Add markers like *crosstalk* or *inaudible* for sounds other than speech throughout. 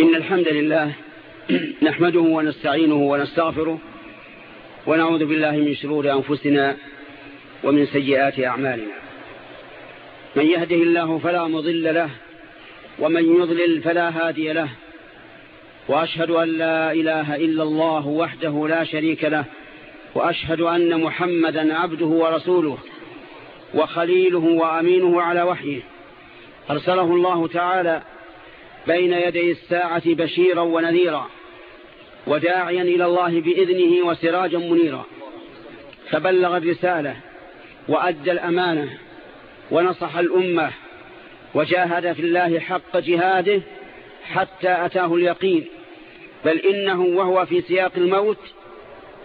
إن الحمد لله *clears throat* نحمده ونستعينه ونستغفره ونعوذ بالله من شرور أنفسنا ومن سيئات أعمالنا. من يهده الله فلا مضل له ومن يضلل فلا هادي له وأشهد أن لا إله إلا الله وحده لا شريك له وأشهد أن محمدا عبده ورسوله وخليله وأمينه على وحيه. أرسله الله تعالى بين يدي الساعة بشيرا ونذيرا وداعيا إلى الله بإذنه وسراجا منيرا. فبلغ الرسالة وأدى الأمانة ونصح الأمة وجاهد في الله حق جهاده حتى أتاه اليقين. بل إنه وهو في سياق الموت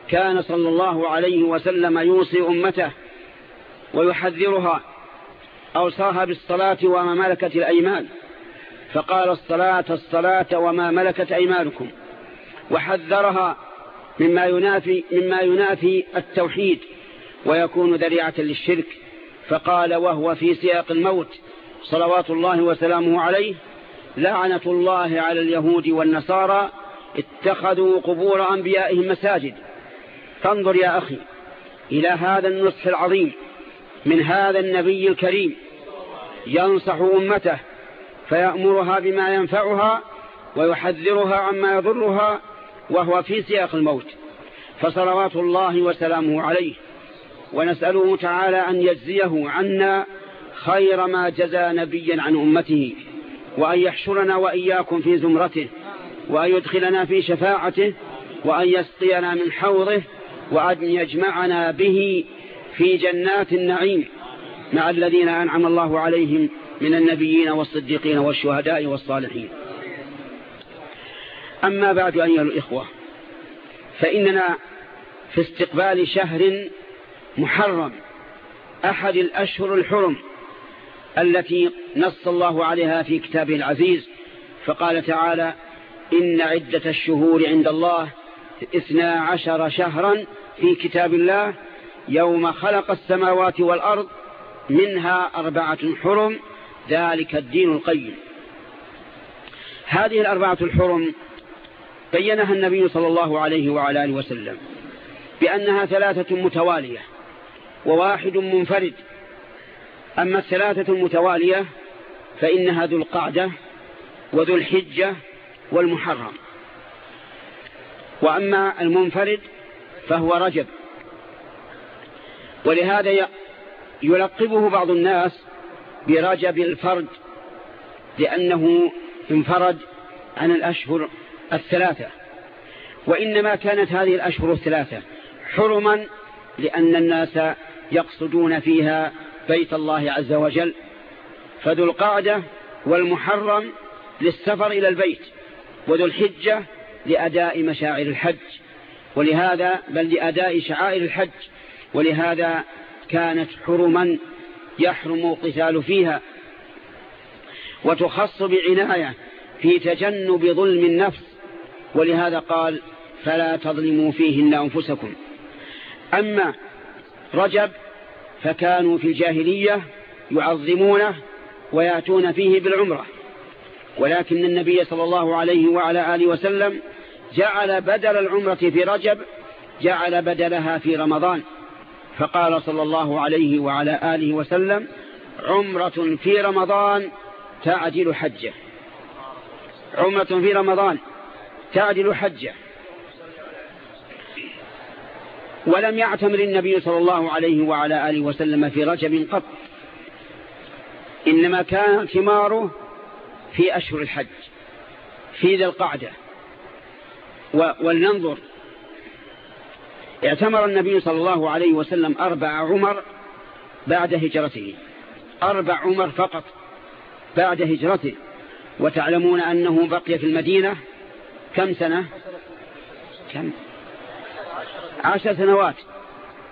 كان صلى الله عليه وسلم يوصي أمته ويحذرها أوصاها بالصلاة وما ملكت الأيمان. فقال الصلاة الصلاة وما ملكت أيمانكم. وحذرها مما ينافي, مما ينافي التوحيد ويكون ذريعة للشرك. فقال وهو في سياق الموت صلوات الله وسلامه عليه لعنة الله على اليهود والنصارى اتخذوا قبور أنبيائهم مساجد. فانظر يا أخي إلى هذا النصح العظيم من هذا النبي الكريم. ينصح أمته فيأمرها بما ينفعها ويحذرها عما يضرها وهو في سياق الموت. فصلوات الله وسلامه عليه. ونسأله تعالى أن يجزيه عنا خير ما جزى نبيا عن أمته وأن يحشرنا وإياكم في زمرته وأن يدخلنا في شفاعته وأن يسقينا من حوضه وأن يجمعنا به في جنات النعيم مع الذين أنعم الله عليهم من النبيين والصديقين والشهداء والصالحين. أما بعد أيها الإخوة فإننا في استقبال شهر محرم أحد الأشهر الحرم التي نص الله عليها في كتابه العزيز فقال تعالى إن عدة الشهور عند الله اثنا عشر شهرا في كتاب الله يوم خلق السماوات والأرض منها أربعة حرم ذلك الدين القيم. هذه الأربعة الحرم بينها النبي صلى الله عليه وعلى آله وسلم بأنها ثلاثة متوالية وواحد منفرد. أما الثلاثة المتوالية فإنها ذو القعدة وذو الحجة والمحرم. وأما المنفرد فهو رجب. ولهذا يلقبه بعض الناس برجب الفرد لأنه انفرد عن الأشهر الثلاثة. وإنما كانت هذه الأشهر الثلاثة حرما لأن الناس يقصدون فيها بيت الله عز وجل. فذو القعدة والمحرم للسفر إلى البيت وذو الحجة لأداء مشاعر الحج. ولهذا بل لأداء شعائر الحج. ولهذا كانت حرما يحرم القتال فيها وتخص بعناية في تجنب ظلم النفس. ولهذا قال فلا تظلموا فيهن أنفسكم. أما رجب فكانوا في الجاهلية يعظمونه ويأتون فيه بالعمرة. ولكن النبي صلى الله عليه وعلى آله وسلم جعل بدل العمرة في رجب جعل بدلها في رمضان. فقال صلى الله عليه وعلى آله وسلم عمرة في رمضان تعدل حجة. عمرة في رمضان تعدل حجة. ولم يعتمر النبي صلى الله عليه وعلى آله وسلم في رجب قط. إنما كان اعتماره في أشهر الحج في ذي القعدة. ولننظر اعتمر النبي صلى الله عليه وسلم أربع عمر بعد هجرته. أربع عمر فقط بعد هجرته. وتعلمون أنه بقي في المدينة كم سنة؟ كم؟ عشر سنوات.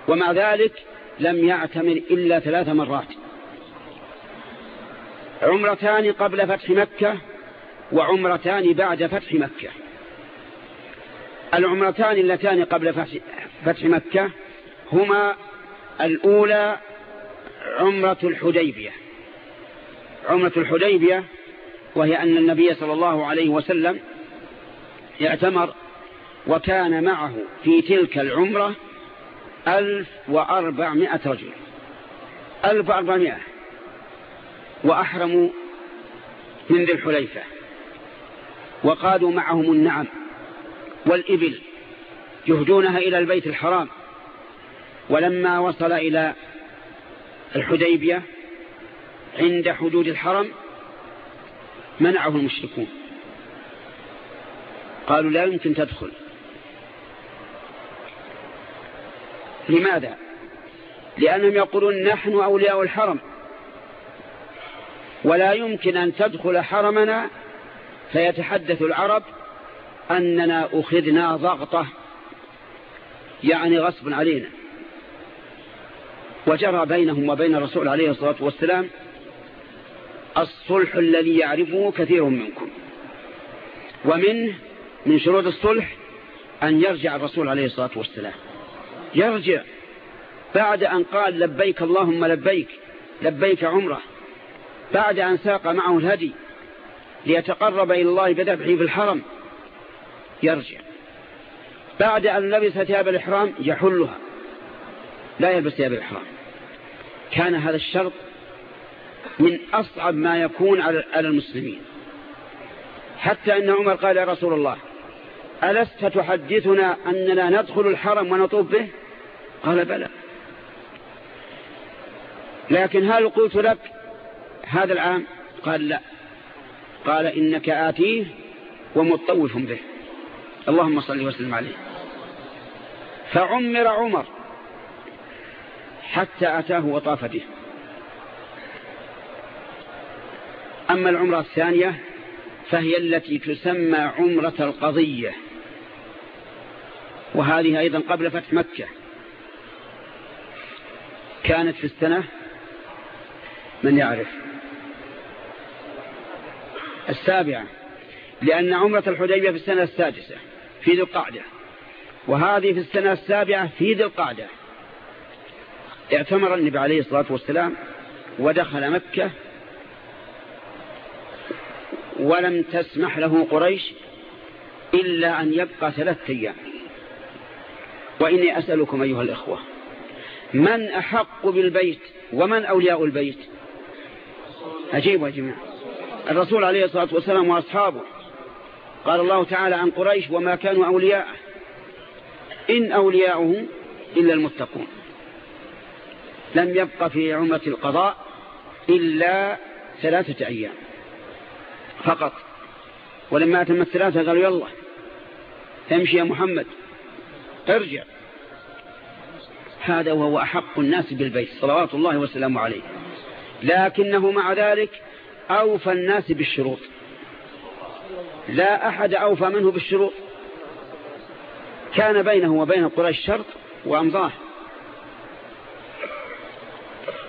ومع ذلك لم يعتمر إلا ثلاث مرات. عمرتان قبل فتح مكة وعمرتان بعد فتح مكة. العمرتان اللتان قبل فتح مكة هما الأولى عمرة الحديبية. عمرة الحديبية وهي أن النبي صلى الله عليه وسلم اعتمر وكان معه في تلك العمرة ألف وأربعمائة رجل. ألف وأربعمائة. وأحرموا من ذي الحليفة. وقادوا معهم النعم والإبل. يهدونها إلى البيت الحرام. ولما وصل إلى الحديبية عند حدود الحرم منعه المشركون. قالوا لا يمكن تدخل. لماذا؟ لأنهم يقولون نحن أولياء الحرم. ولا يمكن أن تدخل حرمنا. فيتحدث العرب أننا أخذنا ضغطة يعني غصب علينا. وجرى بينهم وبين الرسول عليه الصلاة والسلام الصلح الذي يعرفه كثير منكم. ومنه من شروط الصلح أن يرجع الرسول عليه الصلاة والسلام. يرجع. بعد أن قال لبيك اللهم لبيك لبيك عمره. بعد أن ساق معه الهدي ليتقرب إلى الله بذبحه في الحرم يرجع. بعد أن لبس ثياب الإحرام يحلها. لا يلبس ثياب الإحرام. كان هذا الشرط من أصعب ما يكون على المسلمين. حتى أن عمر قال يا رسول الله ألست تحدثنا أننا ندخل الحرم ونطوف به؟ قال بلى. لكن هل قلت لك هذا العام؟ قال لا. قال إنك آتيه ومطوف به. اللهم صل وسلم عليه. فعمر عمر حتى أتاه وطاف به أما العمرة الثانية فهي التي تسمى عمرة القضية وهذه أيضا قبل فتح مكة. كانت في السنة من يعرف. السابعة لأن عمرة الحديبية في السنة السادسة في ذي القعدة. وهذه في السنة السابعة في ذي القعدة. اعتمر النبي عليه الصلاة والسلام ودخل مكة ولم تسمح له قريش إلا أن يبقى ثلاثة أيام. وإني أسألكم أيها الإخوة من أحق بالبيت ومن أولياء البيت؟ أجيب يا جماعة. الرسول عليه الصلاة والسلام وأصحابه. قال الله تعالى عن قريش وما كانوا أولياء إن أولياؤه إلا المتقون. لم يبق في عمرة القضاء إلا ثلاثة أيام فقط. ولما أتم الثلاثة قالوا يلا امشي يا محمد ارجع. هذا وهو أحق الناس بالبيت صلوات الله وسلامه عليه. لكنه مع ذلك أوفى الناس بالشروط. لا أحد أوفى منه بالشروط. كان بينه وبين قريش شرط وأمضاه.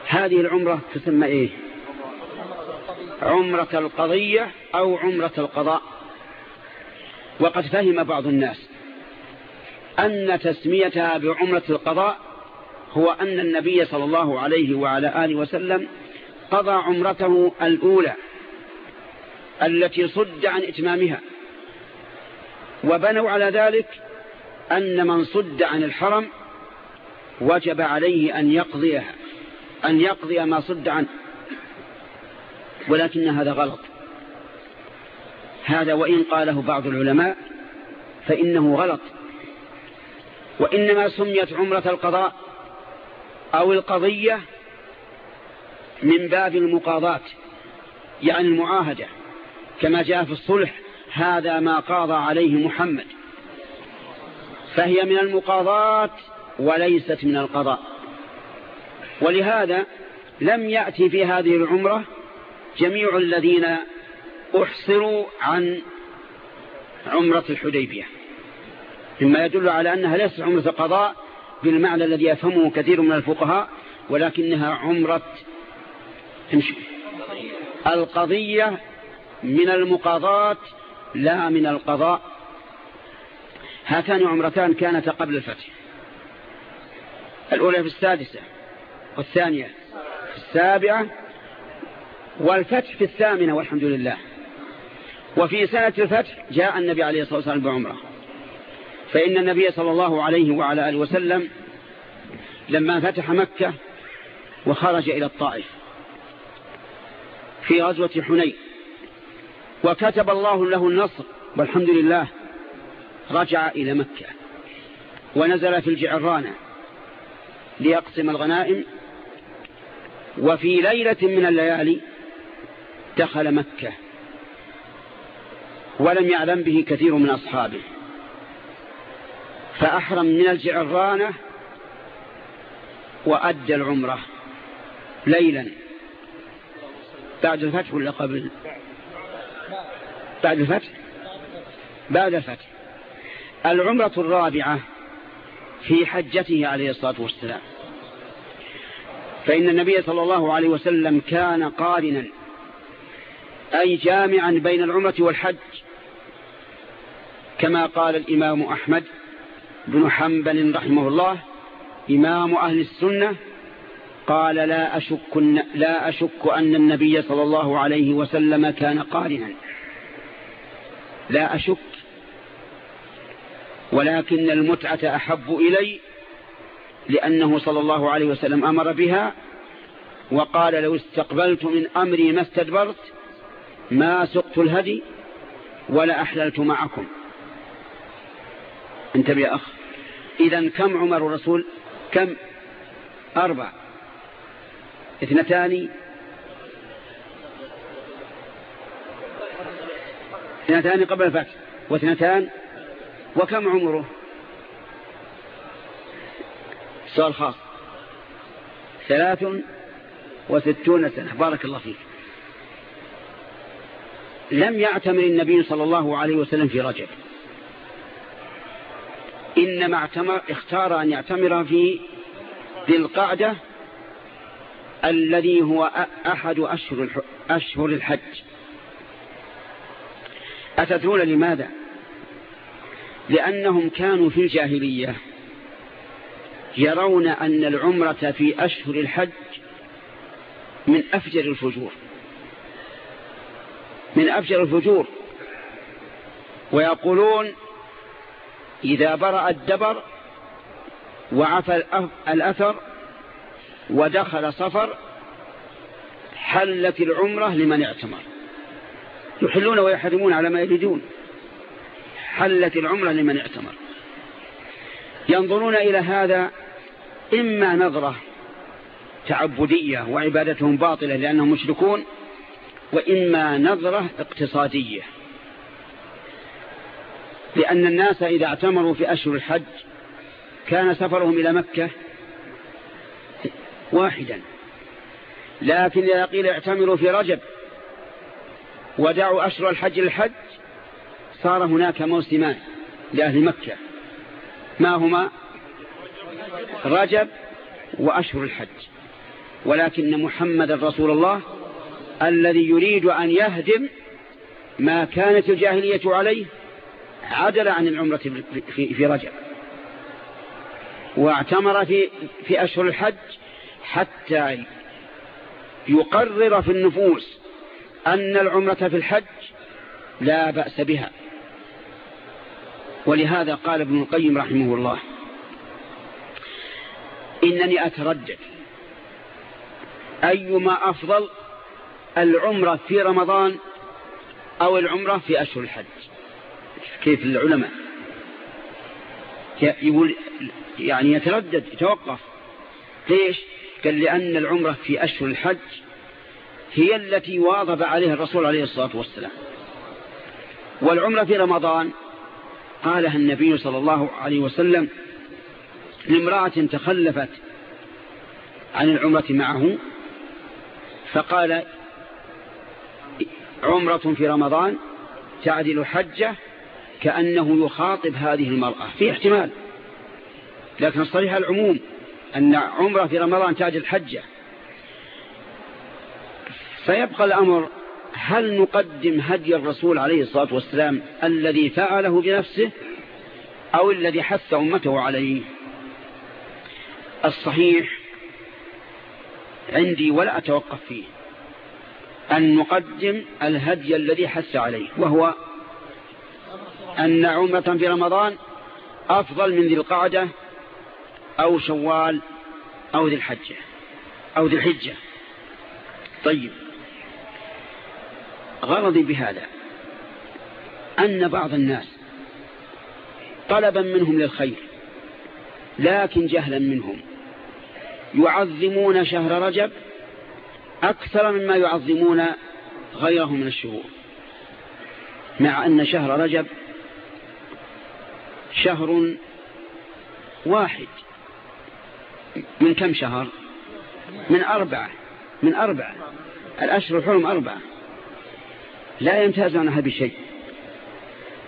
هذه العمرة تسمى إيه؟ عمرة القضية أو عمرة القضاء. وقد فهم بعض الناس أن تسميتها بعمرة القضاء هو أن النبي صلى الله عليه وعلى آله وسلم قضى عمرته الأولى التي صد عن إتمامها. وبنوا على ذلك أن من صد عن الحرم وجب عليه أن يقضيها أن يقضي ما صد عنه. ولكن هذا غلط. هذا وإن قاله بعض العلماء فإنه غلط. وإنما سميت عمرة القضاء أو القضية من باب المقاضاة يعني المعاهدة كما جاء في الصلح هذا ما قاضى عليه محمد. فهي من المقاضاة وليست من القضاء. ولهذا لم يأتي في هذه العمرة جميع الذين أحصروا عن عمرة الحديبية. مما يدل على أنها ليست عمرة قضاء بالمعنى الذي يفهمه كثير من الفقهاء ولكنها عمرة القضية من المقاضاة لا من القضاء. هاتان عمرتان كانتا قبل الفتح. الأولى في السادسة والثانية في السابعة والفتح في الثامنة والحمد لله. وفي سنة الفتح جاء النبي عليه الصلاة والسلام بعمرة. فإن النبي صلى الله عليه وعلى آله وسلم لما فتح مكة وخرج إلى الطائف في غزوة حنين وكتب الله له النصر والحمد لله رجع إلى مكة ونزل في الجعرانة ليقسم الغنائم وفي ليلة من الليالي دخل مكة ولم يعلم به كثير من أصحابه. فأحرم من الجعرانة وأدى العمرة ليلا. بعد الفتح ولا قبل؟ بعد الفتح. بعد الفتح. العمرة الرابعة في حجته عليه الصلاة والسلام. فإن النبي صلى الله عليه وسلم كان قارنا أي جامعا بين العمرة والحج كما قال الإمام أحمد بن حنبل رحمه الله إمام أهل السنة قال لا أشك, لا أشك أن النبي صلى الله عليه وسلم كان قارنا. لا أشك ولكن المتعة أحب إلي لأنه صلى الله عليه وسلم أمر بها وقال لو استقبلت من أمري ما استدبرت ما سقت الهدي ولا أحللت معكم. انتبه يا أخ. إذا كم عمر الرسول؟ كم؟ أربع. اثنتان. اثنتان قبل الفتح. واثنتان؟ وكم عمره؟ سؤال خاص. ثلاث وستون سنة. بارك الله فيك. لم يعتمر النبي صلى الله عليه وسلم في رجب. إنما اعتمر اختار أن يعتمر في ذي القعدة الذي هو أحد أشهر, أشهر الحج. أتدرون لماذا؟ لأنهم كانوا في الجاهلية يرون أن العمرة في أشهر الحج من أفجر الفجور. من أفجر الفجور. ويقولون إذا برأ الدبر وعفى الأثر ودخل صفر حلت العمرة لمن اعتمر. يحلون ويحرمون على ما يريدون. حلت العمرة لمن اعتمر. ينظرون إلى هذا إما نظرة تعبدية وعبادتهم باطلة لأنهم مشركون وإما نظرة اقتصادية. لأن الناس إذا اعتمروا في أشهر الحج كان سفرهم إلى مكة واحدا. لكن إذا قيل اعتمروا في رجب ودعوا أشهر الحج للحج صار هناك موسمان لأهل مكة. ما هما؟ رجب وأشهر الحج. ولكن محمد رسول الله الذي يريد أن يهدم ما كانت الجاهلية عليه عدل عن العمرة في رجب. واعتمر في, في أشهر الحج حتى يقرر في النفوس أن العمرة في الحج لا بأس بها. ولهذا قال ابن القيم رحمه الله إنني أتردد. أيما أفضل العمرة في رمضان أو العمرة في أشهر الحج. كيف العلماء؟ يقول يعني يتردد يتوقف. ليش؟ قال لأن العمرة في أشهر الحج هي التي واظب عليها الرسول عليه الصلاة والسلام. والعمرة في رمضان قالها النبي صلى الله عليه وسلم لامرأة تخلفت عن العمرة معه فقال عمرة في رمضان تعدل حجة كأنه يخاطب هذه المرأة في احتمال. لكن الصريح العموم أن عمرة في رمضان تعدل حجة. فيبقى الأمر هل نقدم هدي الرسول عليه الصلاة والسلام الذي فعله بنفسه أو الذي حث أمته عليه؟ الصحيح عندي ولا أتوقف فيه. أن نقدم الهدي الذي حث عليه وهو أن عمرة في رمضان أفضل من ذي القعدة أو شوال أو ذي الحجة أو ذي الحجة. طيب. غرضي بهذا أن بعض الناس طلبا منهم للخير لكن جهلا منهم يعظمون شهر رجب أكثر مما يعظمون غيره من الشهور مع أن شهر رجب شهر واحد. من كم شهر؟ من أربعة. من أربعة. الأشهر الحرم أربعة. لا يمتاز عنها بشيء.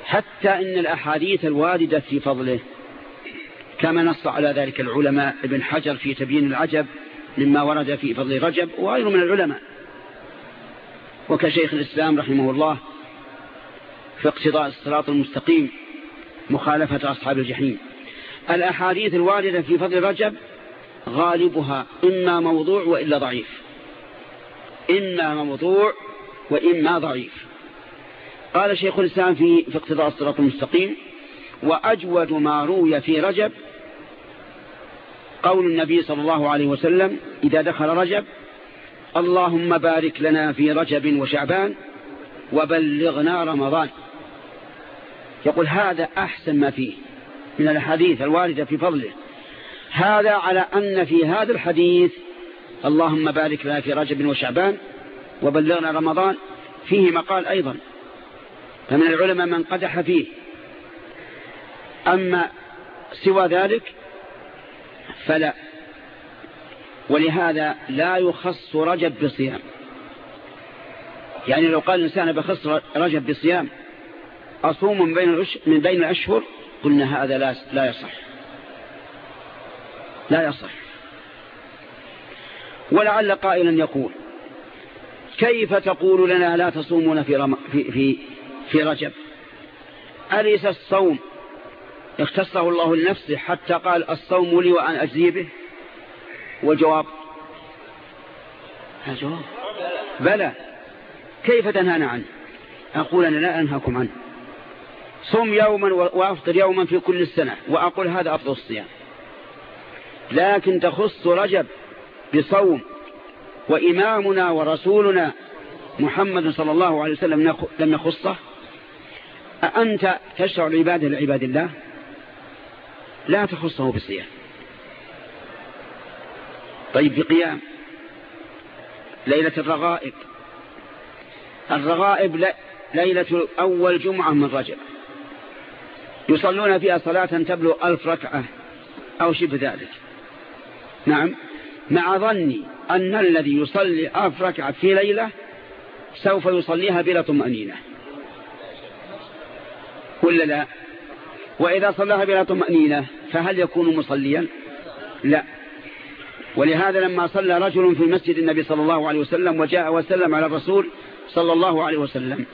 حتى إن الأحاديث الواردة في فضله كما نص على ذلك العلماء ابن حجر في تبيين العجب مما ورد في فضل رجب وغيره من العلماء. وكشيخ الإسلام رحمه الله في اقتضاء الصراط المستقيم مخالفة أصحاب الجحيم. الأحاديث الواردة في فضل رجب غالبها إما موضوع وإلا ضعيف. إما موضوع وإما ضعيف. قال شيخ الإسلام في, في اقتضاء الصراط المستقيم وأجود ما روي في رجب قول النبي صلى الله عليه وسلم إذا دخل رجب اللهم بارك لنا في رجب وشعبان وبلغنا رمضان. يقول هذا أحسن ما فيه من الحديث الواردة في فضله. هذا على أن في هذا الحديث اللهم بارك لنا في رجب وشعبان وبلغنا رمضان فيه مقال أيضا فمن العلماء من قدح فيه. أما سوى ذلك فلا ولهذا لا يخص رجب بصيام يعني لو قال الإنسان بخص رجب بصيام أصوم من بين, من بين الأشهر قلنا هذا لا, لا يصح. لا يصح. ولعل قائلا يقول كيف تقول لنا لا تصومون في, رم... في, في, في رجب؟ أليس الصوم اختصه الله لنفسه حتى قال الصوم لي وأن أجزي به؟ والجواب؟ الجواب بلى. كيف تنهانا عنه؟ أقول أنا لا أنهاكم عنه. صم يوما وأفطر يوما في كل السنة وأقول هذا أفضل الصيام. لكن تخص رجب بصوم وإمامنا ورسولنا محمد صلى الله عليه وسلم لم يخصه؟ أأنت تشرع العبادة لعباد الله؟ لا تخصه بالصيام. طيب بقيام. ليلة الرغائب. الرغائب ليلة أول جمعة من رجب. يصلون فيها صلاة تبلغ ألف ركعة أو شبه ذلك. نعم. مع ظني أن الذي يصلي ألف ركعة في ليلة سوف يصليها بلا طمأنينة. ولا لا؟ وإذا صلاها بلا طمأنينة فهل يكون مصليا؟ لا. ولهذا لما صلى رجل في مسجد النبي صلى الله عليه وسلم وجاء وسلم على الرسول صلى الله عليه وسلم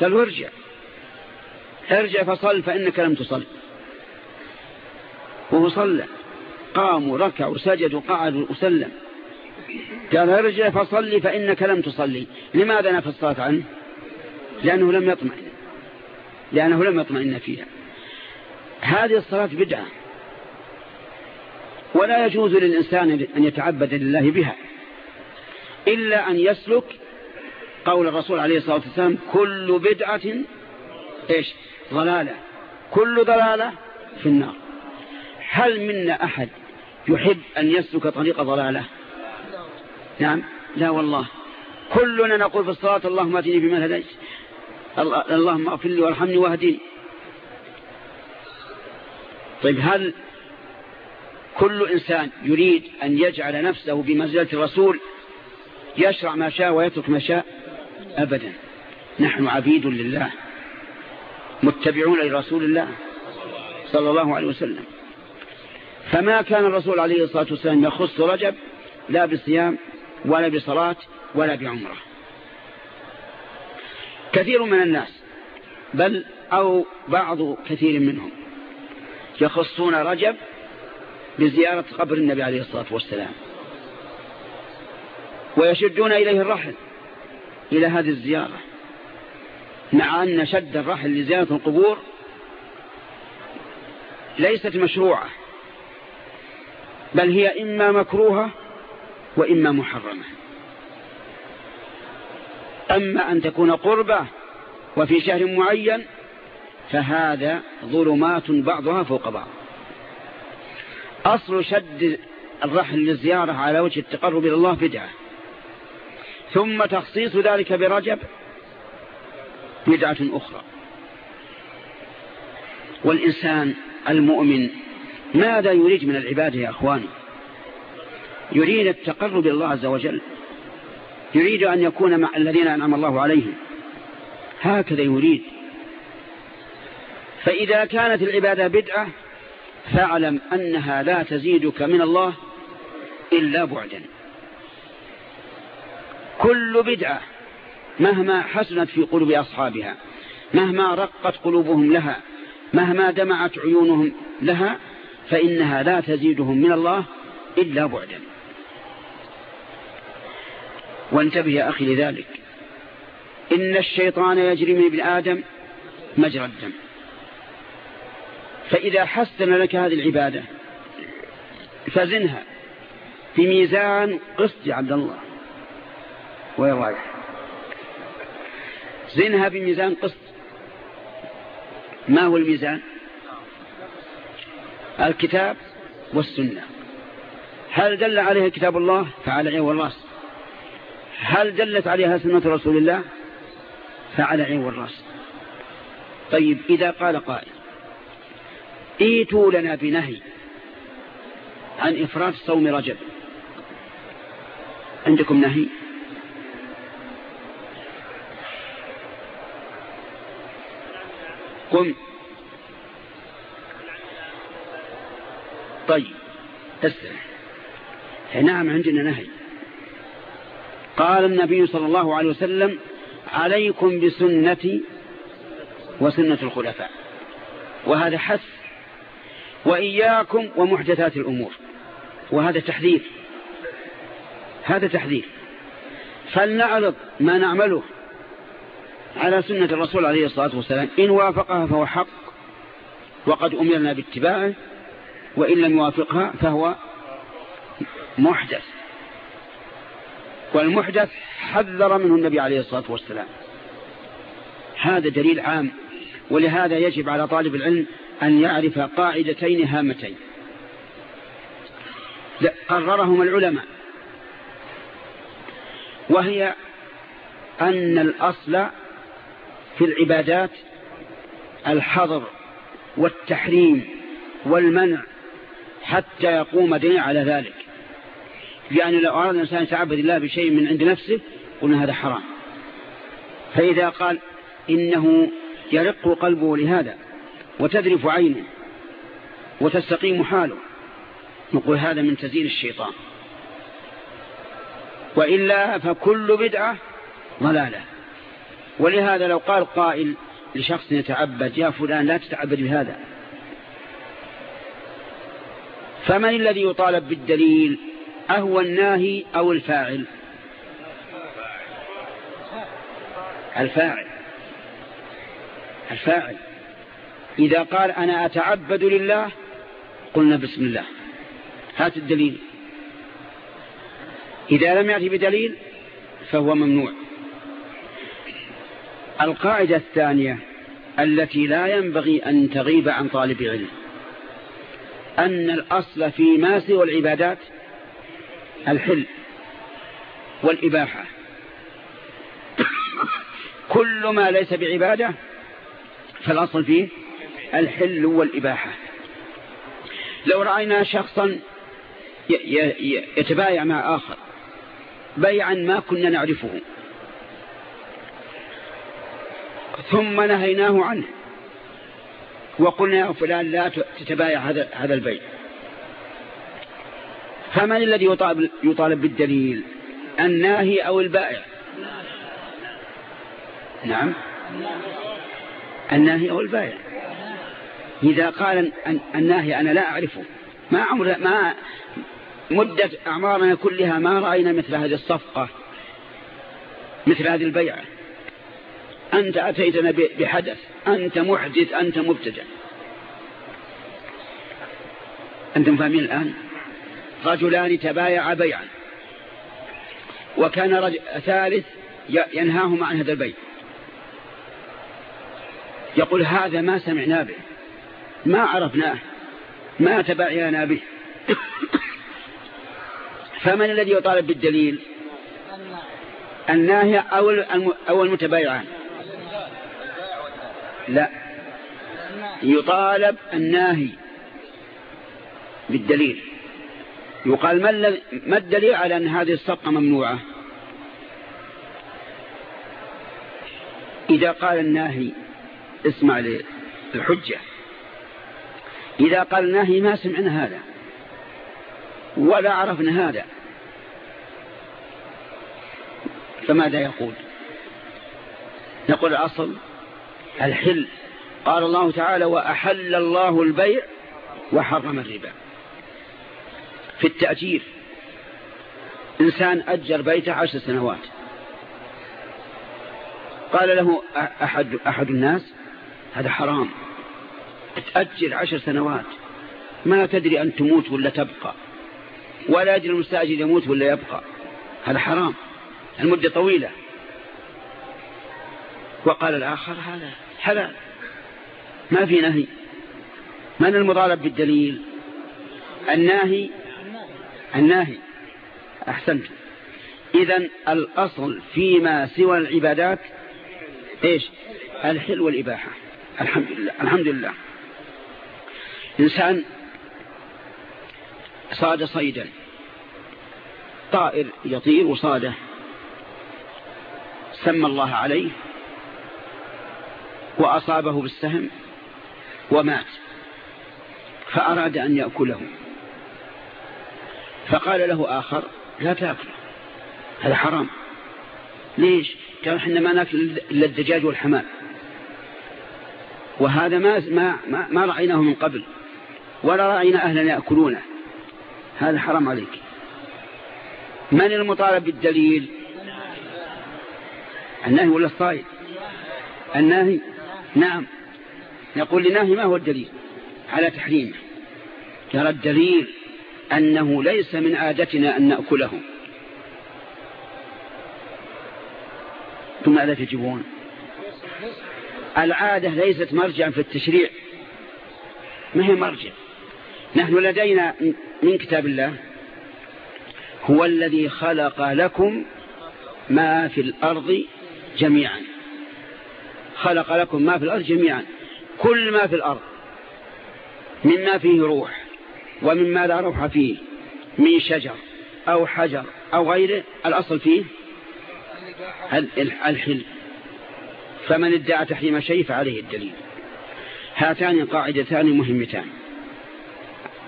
قال ارجع. ارجع فصل فإنك لم تصل. وهو صلى. قاموا ركعوا سجدوا قعدوا وسلم. قال ارجع فصلي فإنك لم تصلي. لماذا نفى الصلاة عنه؟ لأنه لم يطمئن. لأنه لم يطمئن فيها. هذه الصلاة بدعة. ولا يجوز للإنسان أن يتعبد لله بها. إلا أن يسلك قول الرسول عليه الصلاة والسلام كل بدعة إيش؟ ضلالة. كل ضلالة في النار. هل منا أحد يحب أن يسلك طريق ضلالة؟ نعم. لا والله. كلنا نقول في الصلاة اللهم أتني بما هديت. اللهم اغفر لي وارحمني واهدني. طيب هل كل إنسان يريد أن يجعل نفسه بمنزلة الرسول يشرع ما شاء ويترك ما شاء؟ أبدا. نحن عبيد لله. متبعون لرسول الله صلى الله عليه وسلم. فما كان الرسول عليه الصلاة والسلام يخص رجب لا بصيام ولا بصلاة ولا بعمرة. كثير من الناس بل أو بعض كثير منهم يخصون رجب بزيارة قبر النبي عليه الصلاة والسلام ويشدون إليه الرحل إلى هذه الزيارة مع أن شد الرحل لزيارة القبور ليست مشروعة بل هي إما مكروهة وإما محرمة. أما أن تكون قربة وفي شهر معين فهذا ظلمات بعضها فوق بعض. أصل شد الرحل للزيارة على وجه التقرب إلى الله بدعة. ثم تخصيص ذلك برجب بدعة أخرى. والإنسان المؤمن ماذا يريد من العبادة يا أخواني؟ يريد التقرب إلى الله عز وجل. يريد أن يكون مع الذين أنعم الله عليهم. هكذا يريد. فإذا كانت العبادة بدعة فاعلم أنها لا تزيدك من الله إلا بعدا. كل بدعة مهما حسنت في قلوب أصحابها مهما رقت قلوبهم لها مهما دمعت عيونهم لها فإنها لا تزيدهم من الله إلا بعدا. وانتبه يا أخي لذلك. إن الشيطان يجري من ابن آدم مجرى الدم. فإذا حسن لك هذه العبادة فزنها في ميزان قسط يا عبد الله. وين زنها بميزان قسط. ما هو الميزان؟ الكتاب والسنة. هل دل عليها كتاب الله؟ فعلى عين والراس هل دلت عليها سنة رسول الله؟ فعلى عين والرأس. طيب إذا قال قائل إيتوا لنا بنهي عن إفراد صوم رجب. عندكم نهي؟ قم. طيب اسمع نعم عندنا نهي. قال النبي صلى الله عليه وسلم عليكم بسنتي وسنة الخلفاء. وهذا حث وإياكم ومحدثات الأمور وهذا تحذير هذا تحذير. فلنعرض ما نعمله على سنة الرسول عليه الصلاة والسلام. إن وافقها فهو حق وقد أمرنا باتباعه وإن لم يوافقها فهو محدث. والمحدث حذر منه النبي عليه الصلاة والسلام. هذا دليل عام ولهذا يجب على طالب العلم أن يعرف قاعدتين هامتين. قررهما العلماء. وهي أن الأصل في العبادات الحظر والتحريم والمنع حتى يقوم دين على ذلك. يعني لو أراد الإنسان يتعبد الله بشيء من عند نفسه قلنا هذا حرام. فإذا قال إنه يرق قلبه لهذا وتذرف عينه وتستقيم حاله نقول هذا من تزيل الشيطان. وإلا فكل بدعة ضلالة. ولهذا لو قال قائل لشخص يتعبد يا فلان لا تتعبد بهذا. فمن الذي يطالب بالدليل أهو الناهي أو الفاعل؟ الفاعل. الفاعل. إذا قال أنا أتعبد لله قلنا بسم الله. هات الدليل. إذا لم يأتي بدليل فهو ممنوع. القاعدة الثانية التي لا ينبغي أن تغيب عن طالب علم أن الأصل في ما سوى العبادات الحل والإباحة. كل ما ليس بعبادة فالأصل فيه الحل والإباحة. لو رأينا شخصا يتبايع مع آخر بيعا ما كنا نعرفه. ثم نهيناه عنه وقلنا يا فلان لا تتبايع هذا البيع. فمن الذي يطالب, يطالب بالدليل؟ الناهي أو البائع؟ نعم. الناهي أو البائع. إذا قال الناهي أنا لا أعرفه. ما عمر ما مدة أعمارنا كلها ما رأينا مثل هذه الصفقة مثل هذه البيعة. أنت أتيتنا بحدث. أنت محدث أنت مبتدع. أنتم فاهمين الآن؟ رجلان تبايع بيعا. وكان رجل ثالث ينهاهما عن هذا البيع. يقول هذا ما سمعنا به ما عرفناه ما تبعنا به. فمن الذي يطالب بالدليل؟ الناهي أو أو المتبايعان؟ لا. يطالب الناهي بالدليل. يقال ما الدليل على أن هذه الصفقة ممنوعة؟ إذا قال الناهي اسمع للحجة إذا قال الناهي ما سمعنا هذا ولا عرفنا هذا فماذا يقول؟ نقول الأصل الحل. قال الله تعالى وأحل الله البيع وحرم الربا. في التأجير. إنسان أجر بيته عشر سنوات. قال له أحد, أحد الناس هذا حرام. تأجر عشر سنوات. ما تدري أن تموت ولا تبقى. ولا يدري المستأجر يموت ولا يبقى. هذا حرام. المدة طويلة. وقال الآخر هذا حلال. ما في نهي. من المطالب بالدليل؟ الناهي الناهي. أحسنت. إذا الأصل فيما سوى العبادات إيش؟ الحل والإباحة. الحمد لله. الحمد لله. إنسان صاد صيدا. طائر يطير وصاده سمى الله عليه وأصابه بالسهم ومات. فأراد أن يأكله. فقال له آخر لا تأكله هذا حرام. ليش؟ قال إحنا ما نأكل إلا الدجاج والحمام. وهذا ما ما ما, رأيناه من قبل ولا رأينا أهلا يأكلونه. هذا حرام عليك. من المطالب بالدليل؟ النهي ولا الصائد الناهي نعم. نقول لناهي ما هو الدليل؟ على تحريمه. ترى الدليل أنه ليس من عادتنا أن نأكله. ثم ماذا تجيبون؟ العادة ليست مرجعا في التشريع. ما هي مرجع؟ نحن لدينا من كتاب الله هو الذي خلق لكم ما في الأرض جميعا. خلق لكم ما في الأرض جميعا. كل ما في الأرض مما فيه روح. ومما لا روح فيه؟ من شجر أو حجر أو غيره. الأصل فيه الحل. فمن ادعى تحريم شيء فعليه الدليل. هاتان قاعدتان مهمتان.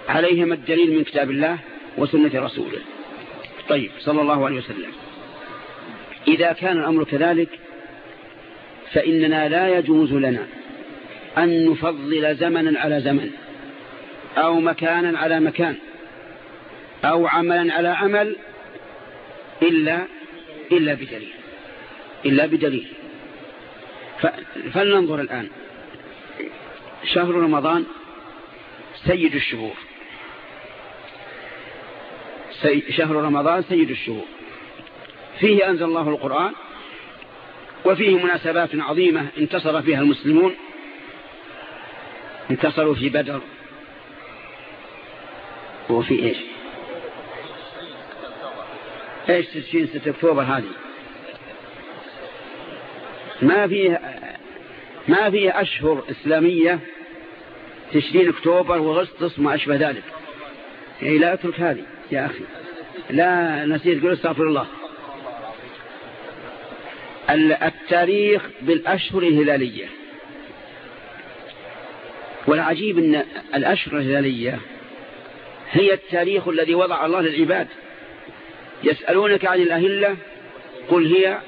عليهما الدليل من كتاب الله وسنة رسوله. طيب صلى الله عليه وسلم. إذا كان الأمر كذلك فإننا لا يجوز لنا أن نفضل زمنا على زمن. أو مكانا على مكان أو عملا على عمل إلا إلا بدليل إلا بدليل. فلننظر الآن. شهر رمضان سيد الشهور. شهر رمضان سيد الشهور. فيه أنزل الله القرآن وفيه مناسبات عظيمة انتصر فيها المسلمون. انتصروا في بدر وفي إيش؟ إيش تسجين ستة أكتوبر هذه؟ ما فيه ما فيه أشهر إسلامية تشرين أكتوبر وأغسطس وما أشبه ذلك. يعني لا أترك هذه يا أخي. لا نسيت قول استغفر الله. التاريخ بالأشهر الهلالية. والعجيب إن الأشهر الهلالية هي التاريخ الذي وضع الله للعباد. يسألونك عن الأهلة قل هي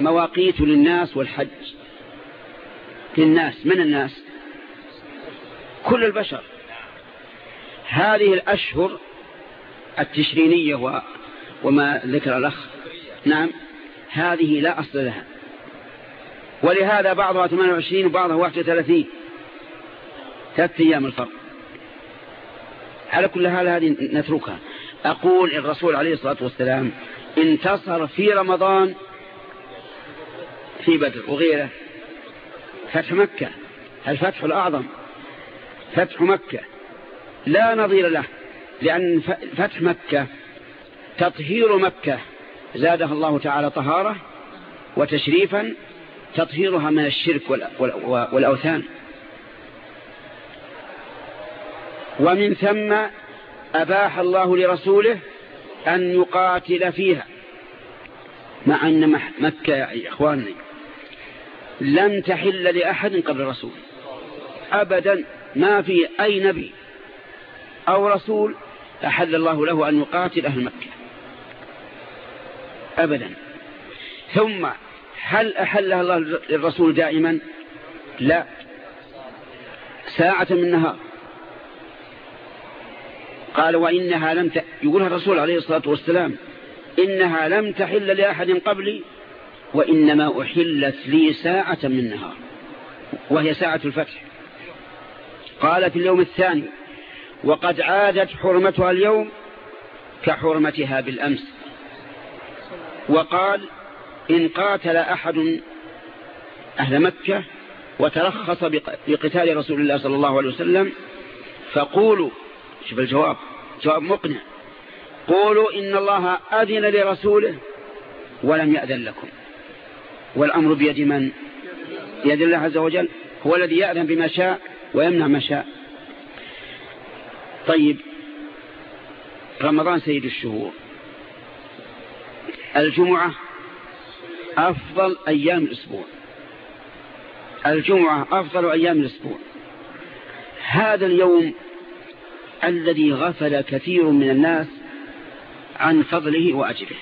مواقيت للناس والحج. للناس من الناس؟ كل البشر. هذه الأشهر التشرينية وما ذكر الأخ. نعم هذه لا أصل لها. ولهذا بعضها 28 وبعضها 31 ثلاثة أيام الفرق. على كل حال هذه نتركها. أقول الرسول عليه الصلاة والسلام انتصر في رمضان في بدر وغيره. فتح مكة الفتح الأعظم. فتح مكة. لا نظير له لأن فتح مكة تطهير مكة. زادها الله تعالى طهارة وتشريفا تطهيرها من الشرك والأوثان. ومن ثم أباح الله لرسوله أن يقاتل فيها مع أن مكة يا إخواني لم تحل لأحد قبل رسول أبدا ما في أي نبي أو رسول أحل الله له أن يقاتل أهل مكة أبدا. ثم هل أحلها الله للرسول دائما؟ لا. ساعة من نهار قال وإنها لم ت... يقولها الرسول عليه الصلاة والسلام إنها لم تحل لأحد قبلي وإنما أحلت لي ساعة من نهار وهي ساعة الفتح. قال في اليوم الثاني وقد عادت حرمتها اليوم كحرمتها بالأمس. وقال إن قاتل أحد أهل مكة وترخص بقتال رسول الله صلى الله عليه وسلم فقولوا شوف الجواب. جواب مقنع. قولوا إن الله أذن لرسوله ولم يأذن لكم. والأمر بيد من؟ بيد الله عز وجل. هو الذي يأذن بما شاء ويمنع ما شاء. طيب. رمضان سيد الشهور. الجمعة أفضل أيام الأسبوع. الجمعة أفضل أيام الأسبوع. هذا اليوم الذي غفل كثير من الناس عن فضله وأجره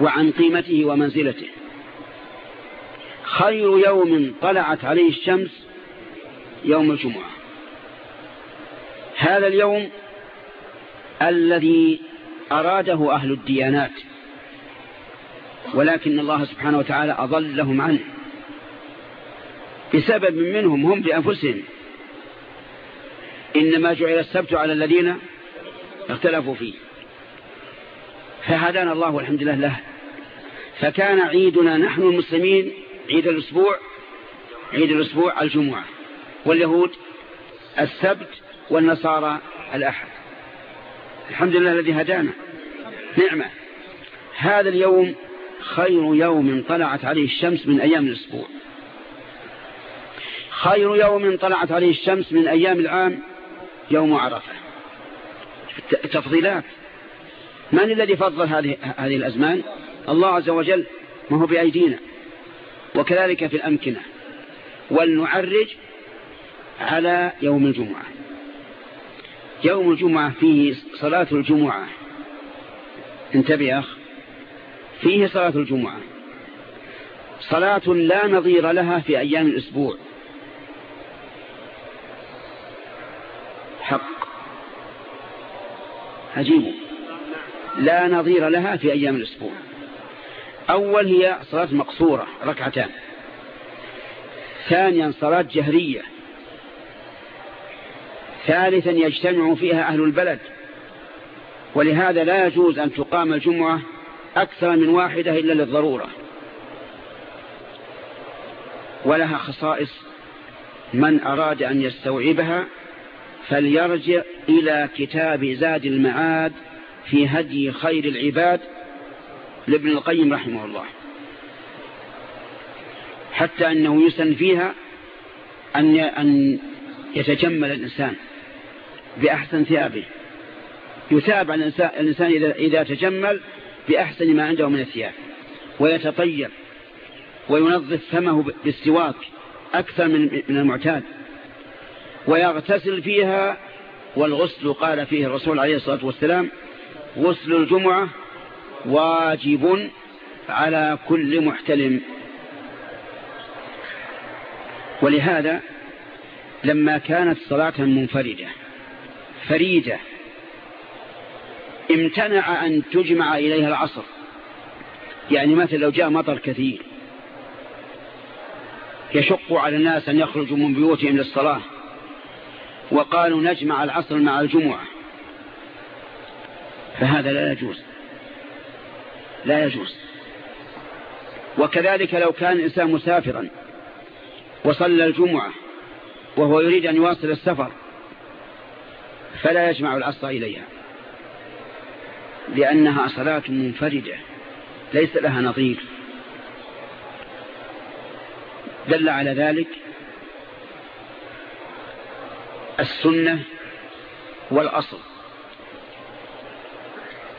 وعن قيمته ومنزلته. خير يوم طلعت عليه الشمس يوم الجمعة. هذا اليوم الذي أراده أهل الديانات ولكن الله سبحانه وتعالى أضلهم عنه بسبب منهم هم بأنفسهم. إنما جعل السبت على الذين اختلفوا فيه. فهدانا الله والحمد لله له. فكان عيدنا نحن المسلمين عيد الأسبوع عيد الأسبوع الجمعة. واليهود السبت والنصارى الأحد. الحمد لله الذي هدانا. نعمة. هذا اليوم خير يوم طلعت عليه الشمس من أيام الأسبوع. خير يوم طلعت عليه الشمس من أيام العام يوم عرفة. تفضيلات. من الذي فضل هذه هذه الأزمان؟ الله عز وجل ما هو بأيدينا. وكذلك في الأمكنة. ولنعرج على يوم الجمعة. يوم الجمعة فيه صلاة الجمعة. انتبه يا أخ. فيه صلاة الجمعة. صلاة لا نظير لها في أيام الأسبوع. عجيب. لا نظير لها في أيام الأسبوع. أول هي صلاة مقصورة ركعتان. ثانيا صلاة جهرية. ثالثا يجتمع فيها أهل البلد. ولهذا لا يجوز أن تقام الجمعة أكثر من واحدة إلا للضرورة. ولها خصائص من أراد أن يستوعبها فليرجع إلى كتاب زاد المعاد في هدي خير العباد لابن القيم رحمه الله. حتى أنه يسن فيها أن يتجمل الإنسان بأحسن ثيابه. يتابع الإنسان إذا تجمل بأحسن ما عنده من الثياب. ويتطير وينظف فمه بالسواك أكثر من المعتاد. ويغتسل فيها والغسل قال فيه الرسول عليه الصلاة والسلام غسل الجمعة واجب على كل محتلم. ولهذا لما كانت صلاة منفردة فريدة امتنع أن تجمع إليها العصر. يعني مثل لو جاء مطر كثير يشق على الناس أن يخرجوا من بيوتهم للصلاة وقالوا نجمع العصر مع الجمعة. فهذا لا يجوز. لا يجوز. وكذلك لو كان الإنسان مسافرا وصلى الجمعة وهو يريد أن يواصل السفر فلا يجمع العصر إليها لأنها صلاة منفردة ليس لها نظير. دل على ذلك السنة والأصل.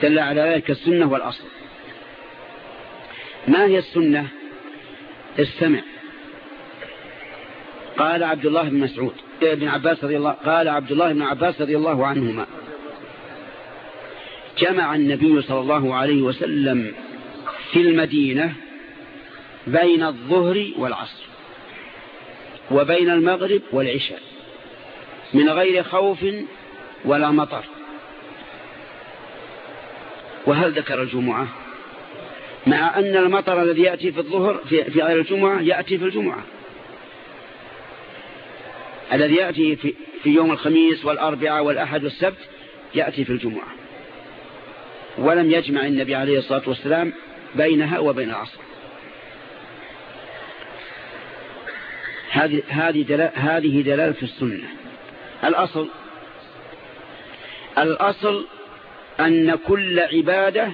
دل على ذلك السنة والأصل. ما هي السنة؟ استمع قال عبد الله بن مسعود ابن عباس رضي الله قال عبد الله بن عباس رضي الله عنهما جمع النبي صلى الله عليه وسلم في المدينة بين الظهر والعصر وبين المغرب والعشاء. من غير خوف ولا مطر. وهل ذكر الجمعة؟ مع أن المطر الذي يأتي في الظهر في, في غير الجمعة يأتي في الجمعة. الذي يأتي في, في يوم الخميس والأربعاء والأحد والسبت يأتي في الجمعة. ولم يجمع النبي عليه الصلاة والسلام بينها وبين العصر. هذه هذه هذه دلالة السنة. الأصل الأصل أن كل عبادة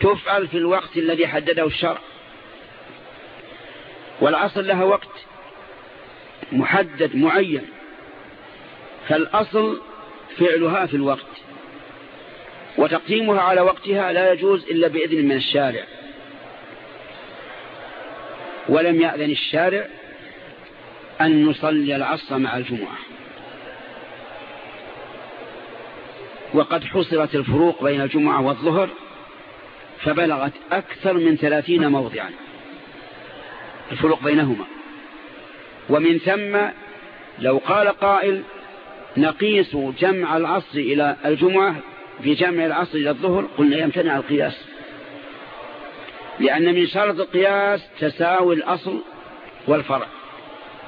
تفعل في الوقت الذي حدده الشرع. والأصل لها وقت محدد معين فالأصل فعلها في الوقت وتقديمها على وقتها لا يجوز إلا بإذن من الشارع. ولم يأذن الشارع أن نصلي العصر مع الجمعة. وقد حصرت الفروق بين الجمعة والظهر فبلغت أكثر من ثلاثين موضعا. الفروق بينهما. ومن ثم لو قال قائل نقيس جمع العصر إلى الجمعة في جمع العصر إلى الظهر قلنا يمتنع القياس. لأن من شرط القياس تساوي الأصل والفرع.